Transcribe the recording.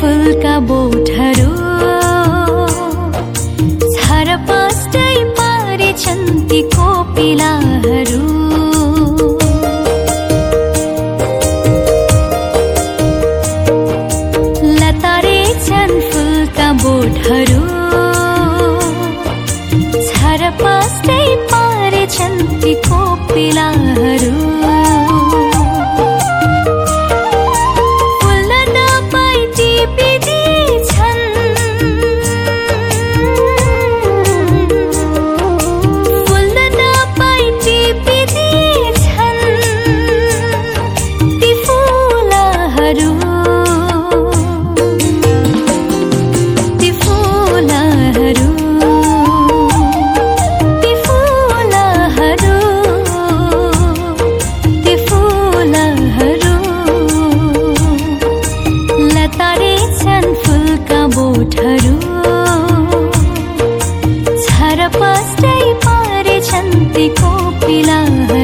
फूल का बोटहरू छरपस्टै पारेछन् ती कोपिलाहरू